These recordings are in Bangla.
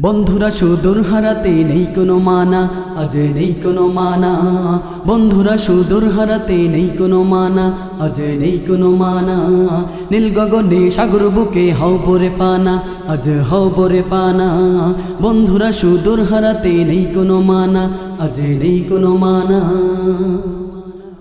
বন্ধুরা, সুদূর হারাতে নেই কোনো মানা, আজ নেই কোনো মানা। বন্ধুরা, সুদূর হারাতে নেই কোনো মানা, আজ নেই কোনো মানা। নীল গগনে সাগর বুকে হও পরে ফানা, আজ হও পরে ফানা। বন্ধুরা, সুদূর হারাতে নেই কোনো মানা, আজ নেই কোনো মানা।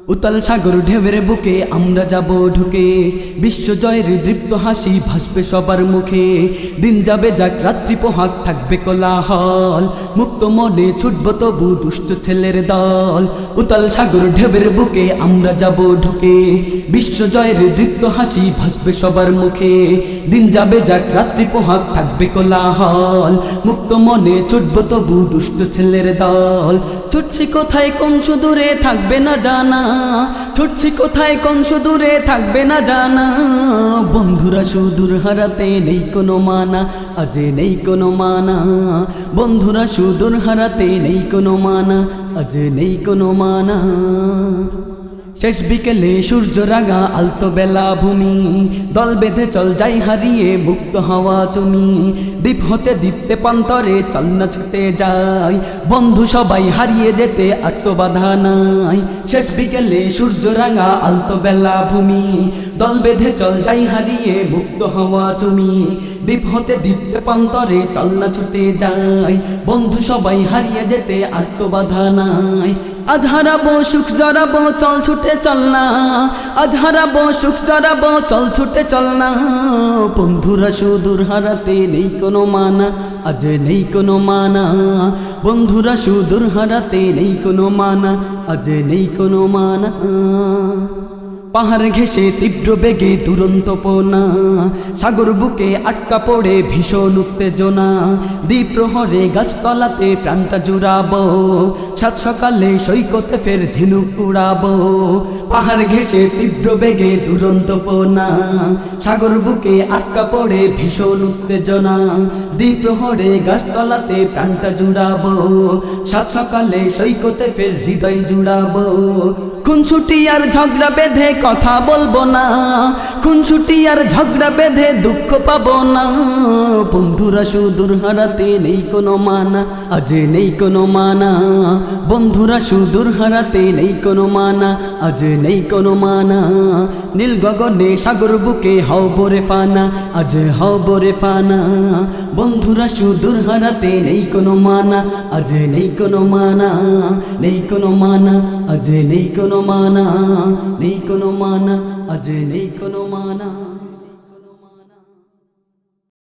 উতাল সাগর ঢেউয়ের বুকে আমরা যাব ঢুকে। বিশ্ব জয়ের দৃপ্ত হাসি ভাসবে সবার মুখে। দিন যাবে যাক, রাত্রি পোহাক থাকবে কোলাহল। মুক্ত মনে ছুটব তবু দুষ্ট ছেলের দল। উতাল সাগর ঢেউয়ের বুকে আমরা যাব ঢুকে। বিশ্ব জয়ের দৃপ্ত হাসি ভাসবে সবার মুখে। দিন যাবে যাক, রাত্রি পোহাক থাকবে কোলাহল। মুক্ত মনে ছুটব তবু দুষ্ট ছেলের দল। ছুটছি কোথায়, কোন সুদূরে থাকবে না জানা। ছুটছি কোথায় কোন সুদূরে থাকবে না জানা। বন্ধুরা সুদূর হারাতে নেই কোনো মানা, আজে নেই কোনো মানা। বন্ধুরা সুদূর হারাতে নেই কোনো মানা, আজে নেই কোনো মানা। শেষ বিকেলে সূর্য রাঙা আলতো বেলা ভূমি। দল বেঁধে চল, যাই হারিয়ে মুক্ত হওয়া চুমি দ্বীপ হতে দীপ্তে পান্তরে চল না ছুটে যাই। বন্ধু সবাই হারিয়ে যেতে আত্মবাধা নাই। শেষ বিকেলে সূর্য রাঙা আলতো বেলা ভূমি। দল বেঁধে চল, যাই হারিয়ে মুক্ত হওয়া চুমি দ্বীপ হতে দীপ্তে পান্তরে চল না ছুটে যাই। বন্ধু সবাই হারিয়ে যেতে আত্মবাধা নাই। আজ হারাবো সুখ, জড়াবো, চল ছুটে চল না, আজ হারাবো, সুখ জড়াবো, চল ছুটে চল না। বন্ধুরা, সুদূর হারাতে নেই কোনো মানা, আজ নেই কোনো মানা। বন্ধুরা, সুদূর হারাতে নেই কোনো মানা, আজ নেই কোনো মানা। পাহাড় ঘেসে তীব্র বেগে দুরন্ত পোনা। সাগর বুকে আটকা পড়ে ভীষণ উত্তেজনা। দ্বীপ প্রহরে গাছতলাতে প্রাণটা জুড়াবো। সাত সকালে সৈকতে ফের ঝিনুক উড়াবো। পাহাড় ঘেসে তীব্র বেগে দুরন্ত পোনা। সাগর বুকে আটকা পড়ে ভীষণ উত্তেজনা। দ্বীপ প্রহরে গাছতলাতে প্রাণটা জুড়াবো। সাত সকালে সৈকতে ফের হৃদয় জুড়াবো। খুনছুটি আর ঝগড়া বেঁধে কথা বলব না। খুনছুটি আর ঝগড়া বেঁধে দুঃখ পাবো না। বন্ধুরা সুদূর হারাতে নেই কোনো মানা, আজে নেই কোনো মানা। বন্ধুরা সুদূর হারাতে নেই কোনো মানা, আজে নেই কোনো মানা। নীল গগনে সাগর বুকে হও বরে ফানা, আজ হও বরে ফানা। বন্ধুরা সুদূর হারাতে নেই কোনো মানা, আজ নেই কোনো মানা, নেই কোনো মানা, আজ নেই কোনো মানা নেই কোনো মানা আজ নেই কোনো মানা।